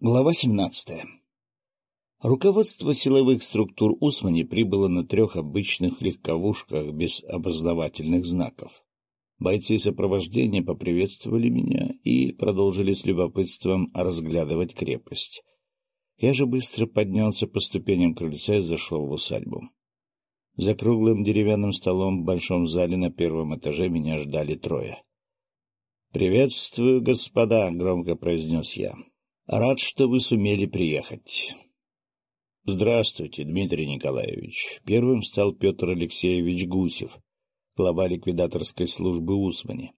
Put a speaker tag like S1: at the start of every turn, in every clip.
S1: Глава 17. Руководство силовых структур Усмани прибыло на трех обычных легковушках без опознавательных знаков. Бойцы сопровождения поприветствовали меня и продолжили с любопытством разглядывать крепость. Я же быстро поднялся по ступеням крыльца и зашел в усадьбу. За круглым деревянным столом в большом зале на первом этаже меня ждали трое. — Приветствую, господа, — громко произнес я. Рад, что вы сумели приехать. Здравствуйте, Дмитрий Николаевич. Первым стал Петр Алексеевич Гусев, глава ликвидаторской службы Усмани.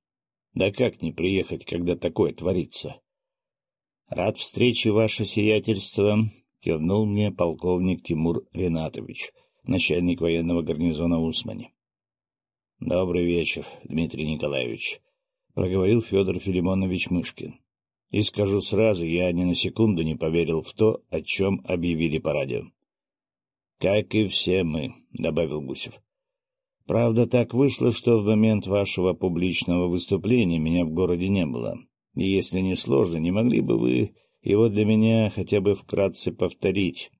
S1: Да как не приехать, когда такое творится? Рад встрече, ваше сиятельство, кивнул мне полковник Тимур Ренатович, начальник военного гарнизона Усмани. Добрый вечер, Дмитрий Николаевич, проговорил Федор Филимонович Мышкин. И скажу сразу, я ни на секунду не поверил в то, о чем объявили по радио. — Как и все мы, — добавил Гусев. — Правда, так вышло, что в момент вашего публичного выступления меня в городе не было. И если не сложно, не могли бы вы его для меня хотя бы вкратце повторить?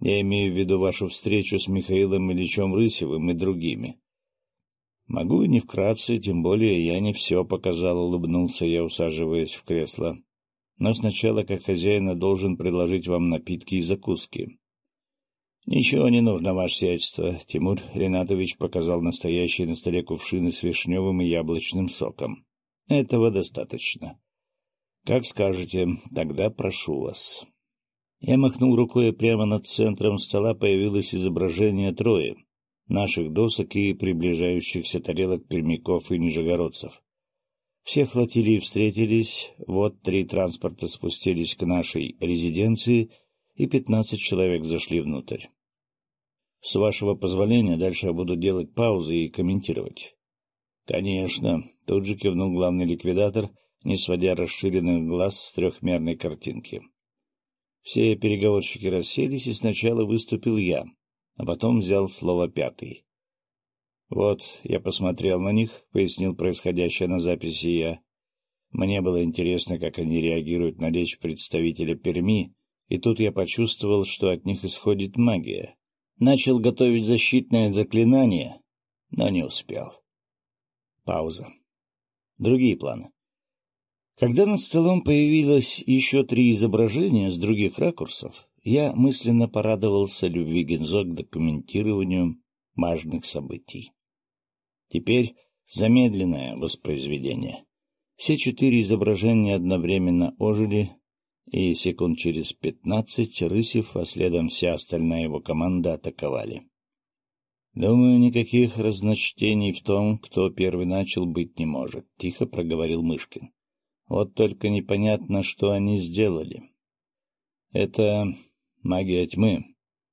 S1: Я имею в виду вашу встречу с Михаилом Ильичем Рысевым и другими. — Могу и не вкратце, тем более я не все показал, — улыбнулся я, усаживаясь в кресло. — Но сначала, как хозяина, должен предложить вам напитки и закуски. — Ничего не нужно, ваше сиятельство. Тимур Ренатович показал настоящие на столе кувшины с вишневым и яблочным соком. Этого достаточно. — Как скажете, тогда прошу вас. Я махнул рукой, и прямо над центром стола появилось изображение Трои наших досок и приближающихся тарелок пермяков и нижегородцев. Все флотилии встретились, вот три транспорта спустились к нашей резиденции, и пятнадцать человек зашли внутрь. С вашего позволения дальше я буду делать паузы и комментировать. — Конечно, — тут же кивнул главный ликвидатор, не сводя расширенных глаз с трехмерной картинки. Все переговорщики расселись, и сначала выступил я, а потом взял слово пятый. «Вот, я посмотрел на них», — пояснил происходящее на записи я. Мне было интересно, как они реагируют на речь представителя Перми, и тут я почувствовал, что от них исходит магия. Начал готовить защитное заклинание, но не успел. Пауза. Другие планы. Когда над столом появилось еще три изображения с других ракурсов, я мысленно порадовался любви Гензо к документированию важных событий. Теперь замедленное воспроизведение. Все четыре изображения одновременно ожили, и секунд через пятнадцать Рысев, а следом вся остальная его команда атаковали. «Думаю, никаких разночтений в том, кто первый начал, быть не может», — тихо проговорил Мышкин. «Вот только непонятно, что они сделали. Это Магия тьмы.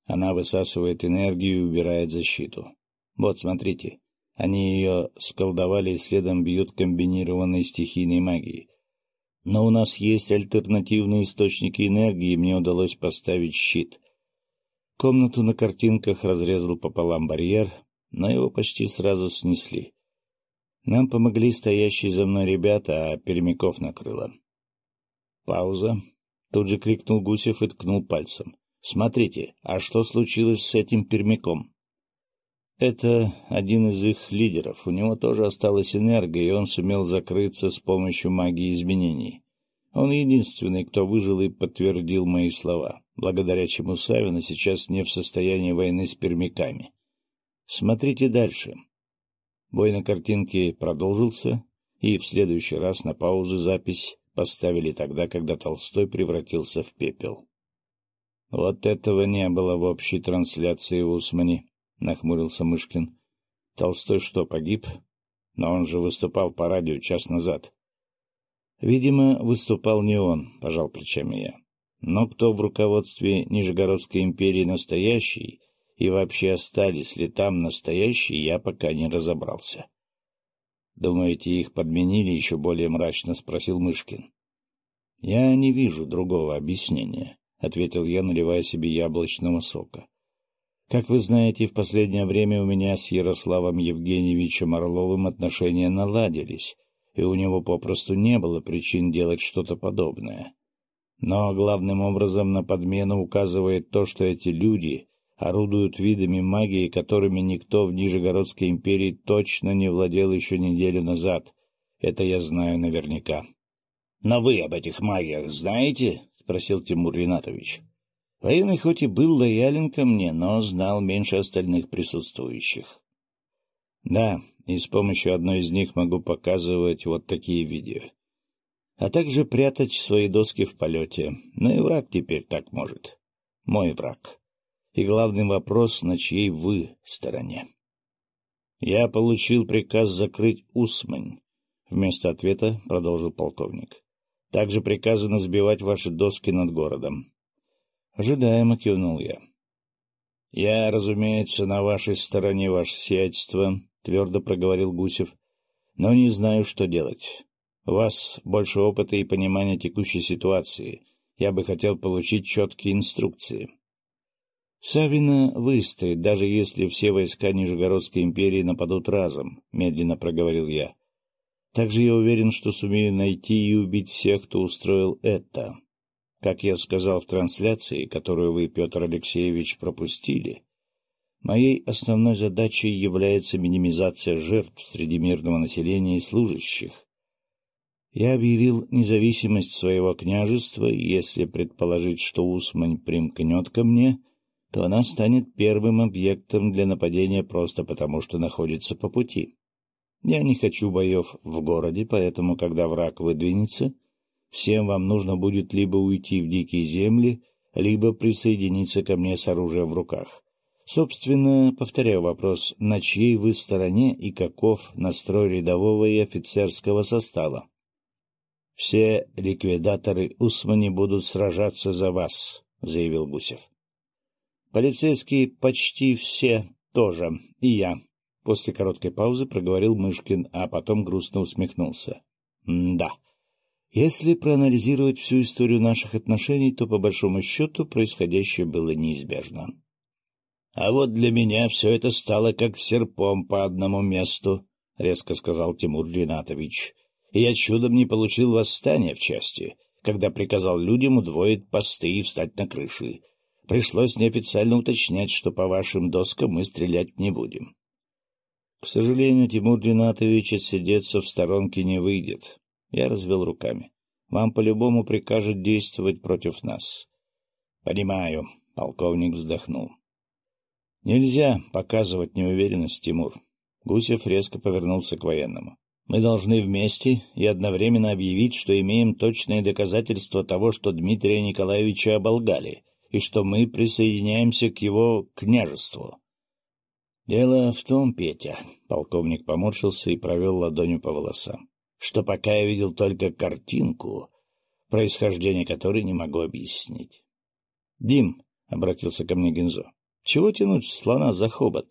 S1: Она высасывает энергию и убирает защиту. Вот, смотрите. Они ее сколдовали и следом бьют комбинированной стихийной магией. Но у нас есть альтернативные источники энергии, и мне удалось поставить щит. Комнату на картинках разрезал пополам барьер, но его почти сразу снесли. Нам помогли стоящие за мной ребята, а перемяков накрыло. Пауза. Тут же крикнул Гусев и ткнул пальцем. Смотрите, а что случилось с этим пермяком? Это один из их лидеров. У него тоже осталась энергия, и он сумел закрыться с помощью магии изменений. Он единственный, кто выжил и подтвердил мои слова, благодаря чему Савина сейчас не в состоянии войны с пермяками. Смотрите дальше. Бой на картинке продолжился, и в следующий раз на паузу запись поставили тогда, когда Толстой превратился в пепел. — Вот этого не было в общей трансляции в Усмане, — нахмурился Мышкин. — Толстой что, погиб? Но он же выступал по радио час назад. — Видимо, выступал не он, — пожал плечами я. Но кто в руководстве Нижегородской империи настоящий и вообще остались ли там настоящие, я пока не разобрался. — Думаете, их подменили? — еще более мрачно спросил Мышкин. — Я не вижу другого объяснения. — ответил я, наливая себе яблочного сока. «Как вы знаете, в последнее время у меня с Ярославом Евгеньевичем Орловым отношения наладились, и у него попросту не было причин делать что-то подобное. Но главным образом на подмену указывает то, что эти люди орудуют видами магии, которыми никто в Нижегородской империи точно не владел еще неделю назад. Это я знаю наверняка. — Но вы об этих магиях знаете? — спросил Тимур Ринатович. Военный хоть и был лоялен ко мне, но знал меньше остальных присутствующих. Да, и с помощью одной из них могу показывать вот такие видео а также прятать свои доски в полете. Но и враг теперь так может. Мой враг. И главный вопрос, на чьей вы стороне. Я получил приказ закрыть Усмань. Вместо ответа продолжил полковник. Также приказано сбивать ваши доски над городом. Ожидаемо кивнул я. — Я, разумеется, на вашей стороне, ваше сиятельство, — твердо проговорил Гусев, — но не знаю, что делать. У вас больше опыта и понимания текущей ситуации. Я бы хотел получить четкие инструкции. Савина выстоит, даже если все войска Нижегородской империи нападут разом, — медленно проговорил я. Также я уверен, что сумею найти и убить всех, кто устроил это. Как я сказал в трансляции, которую вы, Петр Алексеевич, пропустили, моей основной задачей является минимизация жертв среди мирного населения и служащих. Я объявил независимость своего княжества, и если предположить, что Усмань примкнет ко мне, то она станет первым объектом для нападения просто потому, что находится по пути. Я не хочу боев в городе, поэтому, когда враг выдвинется, всем вам нужно будет либо уйти в дикие земли, либо присоединиться ко мне с оружием в руках. Собственно, повторяю вопрос, на чьей вы стороне и каков настрой рядового и офицерского состава? — Все ликвидаторы Усмани будут сражаться за вас, — заявил Гусев. — Полицейские почти все тоже, и я. После короткой паузы проговорил Мышкин, а потом грустно усмехнулся. — Да. Если проанализировать всю историю наших отношений, то, по большому счету, происходящее было неизбежно. — А вот для меня все это стало как серпом по одному месту, — резко сказал Тимур Ринатович я чудом не получил восстания в части, когда приказал людям удвоить посты и встать на крыши. Пришлось неофициально уточнять, что по вашим доскам мы стрелять не будем. К сожалению, Тимур Ринатович отсидеться в сторонке не выйдет. Я развел руками. Вам по-любому прикажут действовать против нас. — Понимаю, — полковник вздохнул. — Нельзя показывать неуверенность, Тимур. Гусев резко повернулся к военному. Мы должны вместе и одновременно объявить, что имеем точные доказательства того, что Дмитрия Николаевича оболгали, и что мы присоединяемся к его княжеству. — Дело в том, Петя, — полковник поморщился и провел ладонью по волосам, — что пока я видел только картинку, происхождение которой не могу объяснить. — Дим, — обратился ко мне Гензо, — чего тянуть слона за хобот?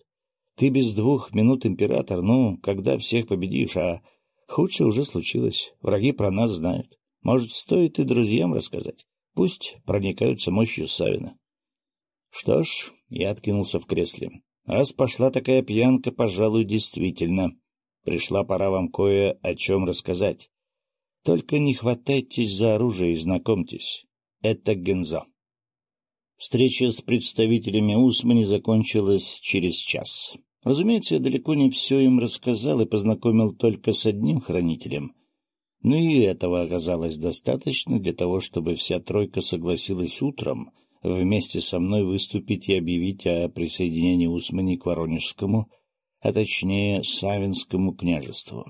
S1: Ты без двух минут император, ну, когда всех победишь, а худшее уже случилось. Враги про нас знают. Может, стоит и друзьям рассказать. Пусть проникаются мощью Савина. Что ж, я откинулся в кресле. Раз пошла такая пьянка, пожалуй, действительно. Пришла пора вам кое о чем рассказать. Только не хватайтесь за оружие и знакомьтесь. Это Гензо. Встреча с представителями Усмани закончилась через час. Разумеется, я далеко не все им рассказал и познакомил только с одним хранителем. Но и этого оказалось достаточно для того, чтобы вся тройка согласилась утром вместе со мной выступить и объявить о присоединении Усмани к Воронежскому, а точнее Савинскому княжеству.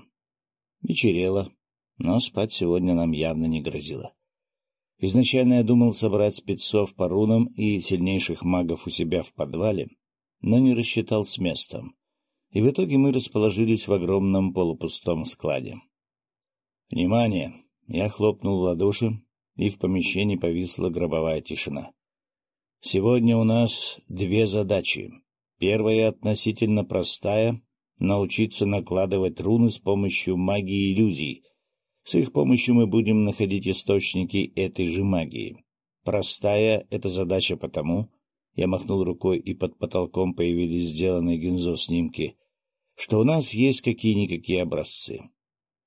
S1: Вечерело, но спать сегодня нам явно не грозило. Изначально я думал собрать спецов по рунам и сильнейших магов у себя в подвале, но не рассчитал с местом, и в итоге мы расположились в огромном полупустом складе. «Внимание!» — я хлопнул в ладоши, и в помещении повисла гробовая тишина. «Сегодня у нас две задачи. Первая относительно простая — научиться накладывать руны с помощью магии иллюзий. С их помощью мы будем находить источники этой же магии. Простая — это задача потому, я махнул рукой, и под потолком появились сделанные гензо снимки, что у нас есть какие-никакие образцы.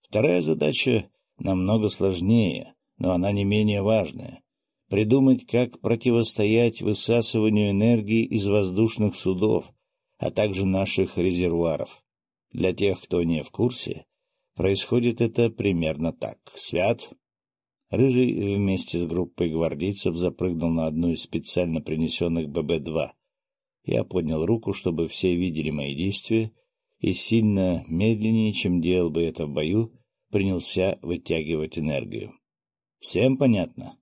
S1: Вторая задача намного сложнее, но она не менее важная. Придумать, как противостоять высасыванию энергии из воздушных судов, а также наших резервуаров. Для тех, кто не в курсе, происходит это примерно так. Свят. Рыжий вместе с группой гвардейцев запрыгнул на одну из специально принесенных ББ-2. Я поднял руку, чтобы все видели мои действия, и сильно медленнее, чем делал бы это в бою, принялся вытягивать энергию. Всем понятно?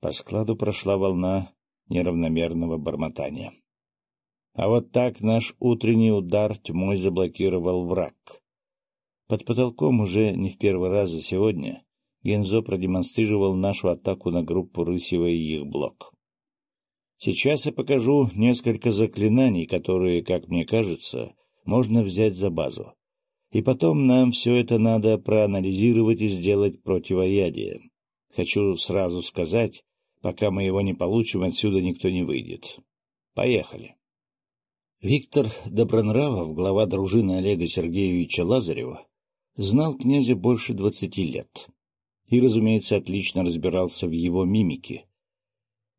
S1: По складу прошла волна неравномерного бормотания. А вот так наш утренний удар тьмой заблокировал враг. Под потолком уже не в первый раз за сегодня Гензо продемонстрировал нашу атаку на группу Рысева и их блок. Сейчас я покажу несколько заклинаний, которые, как мне кажется, можно взять за базу. И потом нам все это надо проанализировать и сделать противоядие. Хочу сразу сказать, пока мы его не получим, отсюда никто не выйдет. Поехали. Виктор Добронравов, глава дружины Олега Сергеевича Лазарева, знал князя больше двадцати лет и, разумеется, отлично разбирался в его мимике.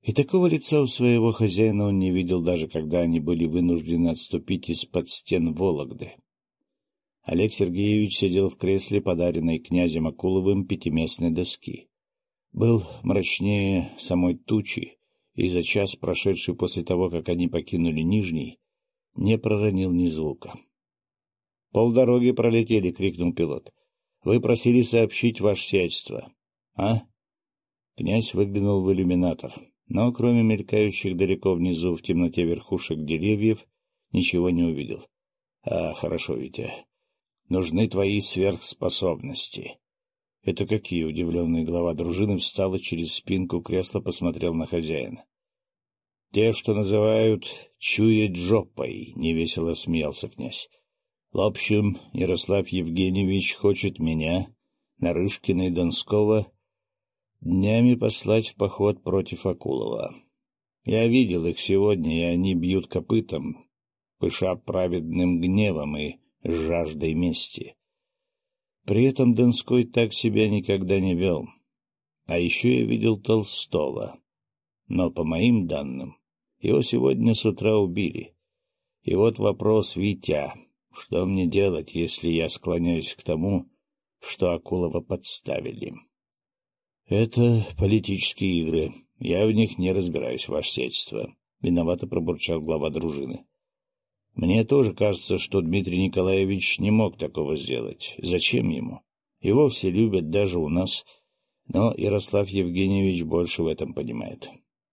S1: И такого лица у своего хозяина он не видел, даже когда они были вынуждены отступить из-под стен Вологды. Олег Сергеевич сидел в кресле, подаренной князем Акуловым пятиместной доски. Был мрачнее самой тучи, и за час, прошедший после того, как они покинули Нижний, не проронил ни звука. — Полдороги пролетели, — крикнул пилот. — Вы просили сообщить ваше сядьство. — А? Князь выглянул в иллюминатор, но кроме мелькающих далеко внизу в темноте верхушек деревьев ничего не увидел. — А, хорошо, Витя. Нужны твои сверхспособности. — Это какие? — удивленный глава дружины встал и через спинку кресла посмотрел на хозяина. — Те, что называют «чуять жопой», — невесело смеялся князь. — В общем, Ярослав Евгеньевич хочет меня, Нарышкина и Донского, днями послать в поход против Акулова. Я видел их сегодня, и они бьют копытом, пыша праведным гневом и жаждой мести. При этом Донской так себя никогда не вел. А еще я видел Толстого. Но, по моим данным, его сегодня с утра убили. И вот вопрос, Витя, что мне делать, если я склоняюсь к тому, что Акулова подставили? Это политические игры. Я в них не разбираюсь, ваше сельство. Виновато пробурчал глава дружины. Мне тоже кажется, что Дмитрий Николаевич не мог такого сделать. Зачем ему? Его все любят даже у нас, но Ярослав Евгеньевич больше в этом понимает.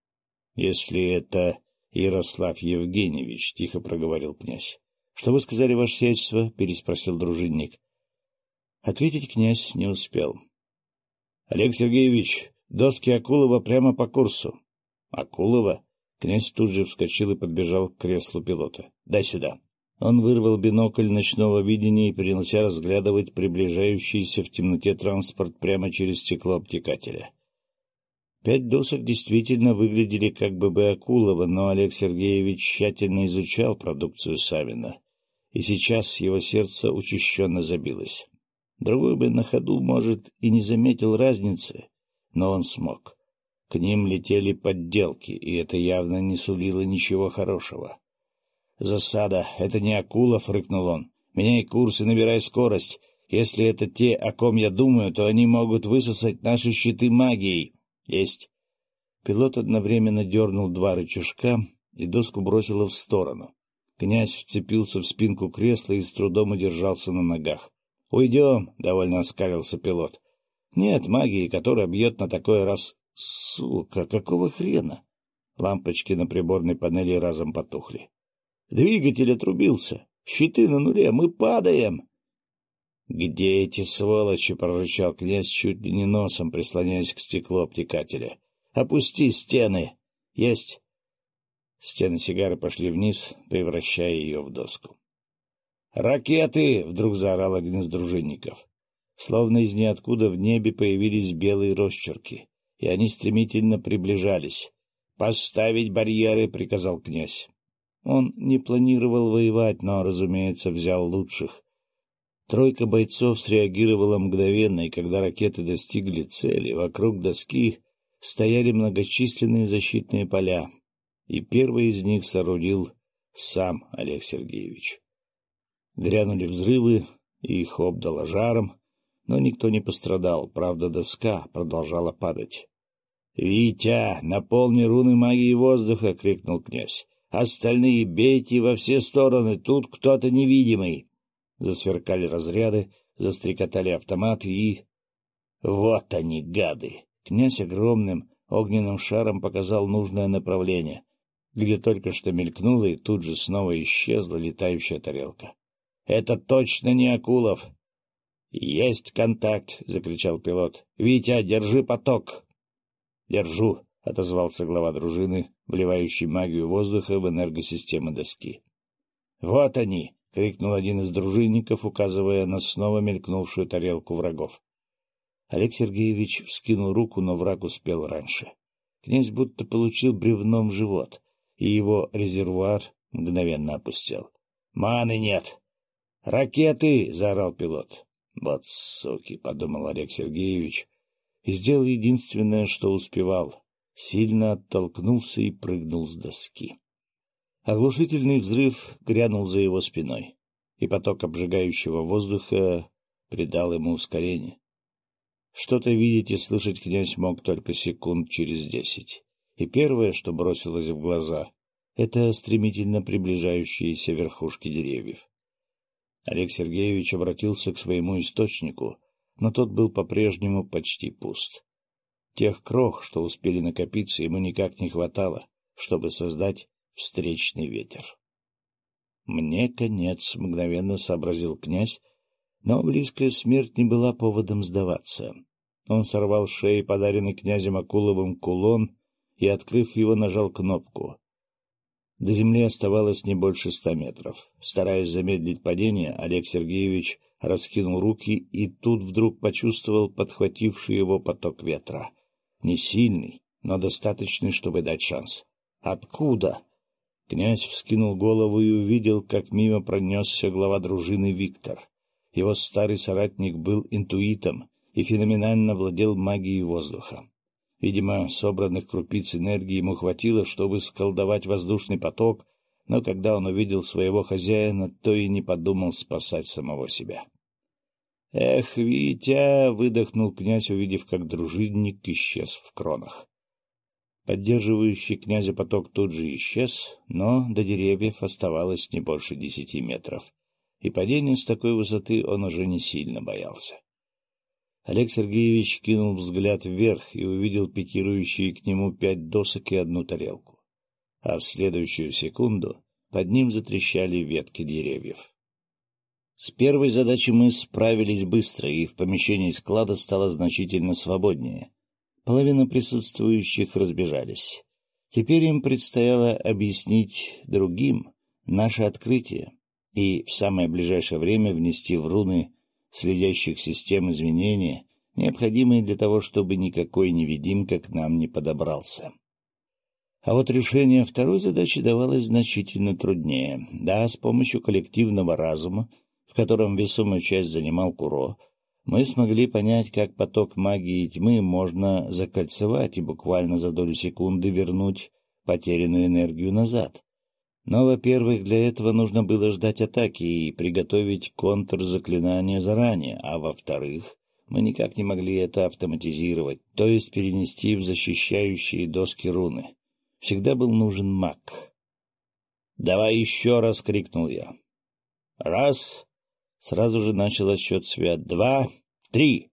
S1: — Если это Ярослав Евгеньевич, — тихо проговорил князь. — Что вы сказали, ваше сиятельство? — переспросил дружинник. Ответить князь не успел. — Олег Сергеевич, доски Акулова прямо по курсу. — Акулова? Князь тут же вскочил и подбежал к креслу пилота. — Дай сюда. Он вырвал бинокль ночного видения и принялся разглядывать приближающийся в темноте транспорт прямо через стекло обтекателя. Пять досок действительно выглядели как ББ Акулова, но Олег Сергеевич тщательно изучал продукцию Савина, и сейчас его сердце учащенно забилось. Другой бы на ходу, может, и не заметил разницы, но он смог. К ним летели подделки, и это явно не сулило ничего хорошего. «Засада! Это не Акулов!» — рыкнул он. «Меняй курс и набирай скорость. Если это те, о ком я думаю, то они могут высосать наши щиты магией. Есть. Пилот одновременно дернул два рычажка, и доску бросило в сторону. Князь вцепился в спинку кресла и с трудом удержался на ногах. — Уйдем, — довольно оскалился пилот. — Нет магии, которая бьет на такой раз... Сука, какого хрена? Лампочки на приборной панели разом потухли. Двигатель отрубился. Щиты на нуле. Мы падаем. — Где эти сволочи? — прорычал князь чуть ли не носом, прислоняясь к стеклу обтекателя. — Опусти стены! Есть! Стены сигары пошли вниз, превращая ее в доску. «Ракеты!» — вдруг заорал один из дружинников. Словно из ниоткуда в небе появились белые росчерки, и они стремительно приближались. «Поставить барьеры!» — приказал князь. Он не планировал воевать, но, разумеется, взял лучших. Тройка бойцов среагировала мгновенно, и когда ракеты достигли цели, вокруг доски стояли многочисленные защитные поля, и первый из них соорудил сам Олег Сергеевич. Грянули взрывы, и их обдало жаром, но никто не пострадал, правда, доска продолжала падать. — Витя, наполни руны магии воздуха! — крикнул князь. — Остальные бейте во все стороны, тут кто-то невидимый! Засверкали разряды, застрекотали автоматы и... Вот они, гады! Князь огромным огненным шаром показал нужное направление, где только что мелькнула и тут же снова исчезла летающая тарелка. — Это точно не Акулов! — Есть контакт! — закричал пилот. — Витя, держи поток! — Держу, — отозвался глава дружины, вливающий магию воздуха в энергосистемы доски. — Вот они! — крикнул один из дружинников, указывая на снова мелькнувшую тарелку врагов. Олег Сергеевич вскинул руку, но враг успел раньше. Князь будто получил бревном в живот, и его резервуар мгновенно опустел. — Маны нет! — Ракеты! — заорал пилот. — Вот суки! — подумал Олег Сергеевич, и сделал единственное, что успевал. Сильно оттолкнулся и прыгнул с доски. Оглушительный взрыв грянул за его спиной, и поток обжигающего воздуха придал ему ускорение. Что-то видеть и слышать князь мог только секунд через десять. И первое, что бросилось в глаза, — это стремительно приближающиеся верхушки деревьев. Олег Сергеевич обратился к своему источнику, но тот был по-прежнему почти пуст. Тех крох, что успели накопиться, ему никак не хватало, чтобы создать встречный ветер. «Мне конец», — мгновенно сообразил князь, но близкая смерть не была поводом сдаваться. Он сорвал шеи подаренный князем Акуловым кулон и, открыв его, нажал кнопку. До земли оставалось не больше ста метров. Стараясь замедлить падение, Олег Сергеевич раскинул руки и тут вдруг почувствовал подхвативший его поток ветра. Не сильный, но достаточный, чтобы дать шанс. «Откуда?» Князь вскинул голову и увидел, как мимо пронесся глава дружины Виктор. Его старый соратник был интуитом и феноменально владел магией воздуха. Видимо, собранных крупиц энергии ему хватило, чтобы сколдовать воздушный поток, но когда он увидел своего хозяина, то и не подумал спасать самого себя. «Эх, Витя!» — выдохнул князь, увидев, как дружинник исчез в кронах. Поддерживающий князя поток тут же исчез, но до деревьев оставалось не больше десяти метров, и падения с такой высоты он уже не сильно боялся. Олег Сергеевич кинул взгляд вверх и увидел пикирующие к нему пять досок и одну тарелку. А в следующую секунду под ним затрещали ветки деревьев. С первой задачей мы справились быстро, и в помещении склада стало значительно свободнее. Половина присутствующих разбежались. Теперь им предстояло объяснить другим наше открытие и в самое ближайшее время внести в руны следящих систем изменения, необходимые для того, чтобы никакой невидимка к нам не подобрался. А вот решение второй задачи давалось значительно труднее. Да, с помощью коллективного разума в котором весомую часть занимал Куро, мы смогли понять, как поток магии тьмы можно закольцевать и буквально за долю секунды вернуть потерянную энергию назад. Но, во-первых, для этого нужно было ждать атаки и приготовить контрзаклинание заранее, а во-вторых, мы никак не могли это автоматизировать, то есть перенести в защищающие доски руны. Всегда был нужен маг. «Давай еще раз!» — крикнул я. «Раз!» Сразу же начал отсчет свят. Два, три.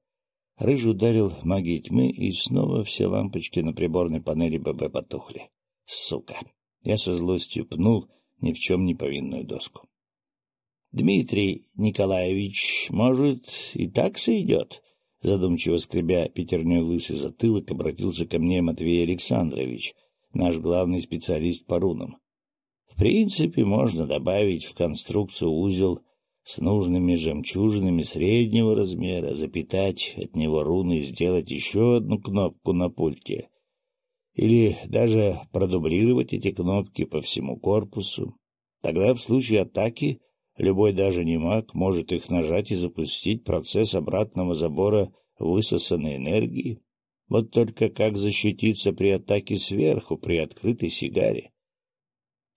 S1: Рыжий ударил магией тьмы, и снова все лампочки на приборной панели ББ потухли. Сука! Я со злостью пнул ни в чем не повинную доску. — Дмитрий Николаевич, может, и так сойдет? Задумчиво скребя пятерней лысый затылок, обратился ко мне Матвей Александрович, наш главный специалист по рунам. В принципе, можно добавить в конструкцию узел с нужными жемчужинами среднего размера, запитать от него руны и сделать еще одну кнопку на пульте. Или даже продублировать эти кнопки по всему корпусу. Тогда в случае атаки любой даже не маг может их нажать и запустить процесс обратного забора высосанной энергии. Вот только как защититься при атаке сверху, при открытой сигаре?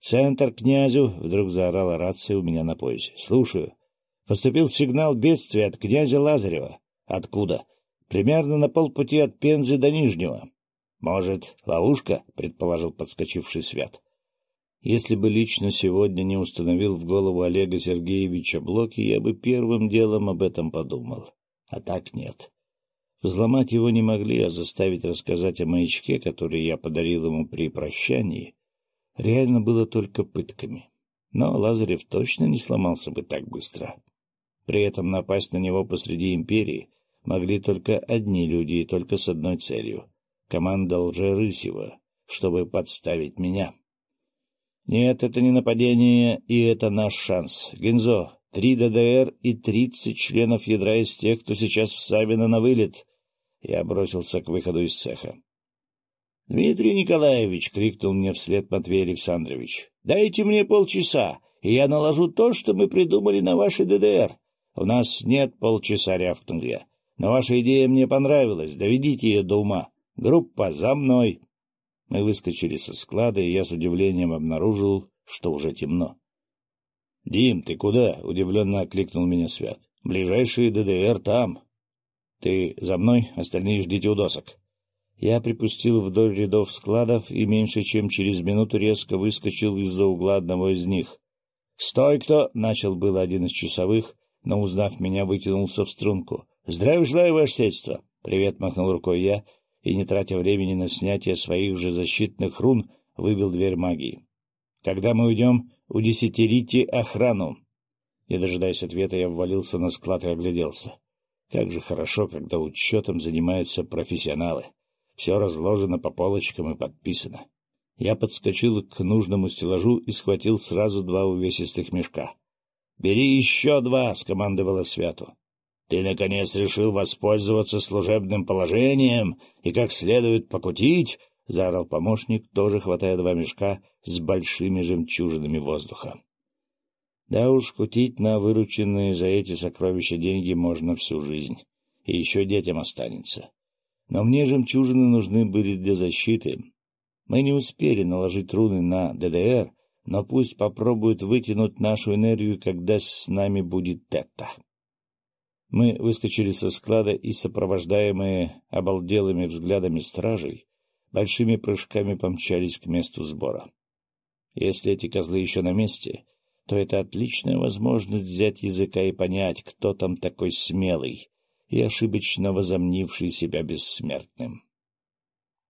S1: «Центр князю!» — вдруг заорала рация у меня на поясе. «Слушаю. Поступил сигнал бедствия от князя Лазарева. Откуда? Примерно на полпути от Пензы до Нижнего. Может, ловушка?» — предположил подскочивший Свят. Если бы лично сегодня не установил в голову Олега Сергеевича блоки, я бы первым делом об этом подумал. А так нет. Взломать его не могли, а заставить рассказать о маячке, который я подарил ему при прощании, реально было только пытками. Но Лазарев точно не сломался бы так быстро. При этом напасть на него посреди империи могли только одни люди и только с одной целью — команда Лжерысева, чтобы подставить меня. Нет, это не нападение, и это наш шанс. Гензо, три ДДР и тридцать членов ядра из тех, кто сейчас в Савино на вылет. Я бросился к выходу из цеха. — Дмитрий Николаевич! — крикнул мне вслед Матвей Александрович. — Дайте мне полчаса, и я наложу то, что мы придумали на вашей ДДР. — У нас нет полчаса, — рявкнул я. — Но ваша идея мне понравилась. Доведите ее до ума. Группа, за мной! Мы выскочили со склада, и я с удивлением обнаружил, что уже темно. — Дим, ты куда? — удивленно окликнул меня Свят. — Ближайший ДДР там. — Ты за мной, остальные ждите у досок. Я припустил вдоль рядов складов и меньше чем через минуту резко выскочил из-за угла одного из них. — Стой, кто! — начал было один из часовых, но, узнав меня, вытянулся в струнку. — Здравия желаю, ваше сельство! — Привет, — махнул рукой я, и, не тратя времени на снятие своих же защитных рун, выбил дверь магии. — Когда мы уйдем, удесятерите охрану. Не дожидаясь ответа, я ввалился на склад и огляделся. Как же хорошо, когда учетом занимаются профессионалы. Все разложено по полочкам и подписано. Я подскочил к нужному стеллажу и схватил сразу два увесистых мешка. — Бери еще два! — скомандовала Святу. — Ты, наконец, решил воспользоваться служебным положением и как следует покутить? — заорал помощник, тоже хватая два мешка с большими жемчужинами воздуха. Да уж, кутить на вырученные за эти сокровища деньги можно всю жизнь. И еще детям останется. Но мне жемчужины нужны были для защиты. Мы не успели наложить руны на ДДР, но пусть попробуют вытянуть нашу энергию, когда с нами будет это. Мы выскочили со склада и, сопровождаемые обалделыми взглядами стражей, большими прыжками помчались к месту сбора. Если эти козлы еще на месте, то это отличная возможность взять языка и понять, кто там такой смелый, и ошибочно возомнивший себя бессмертным.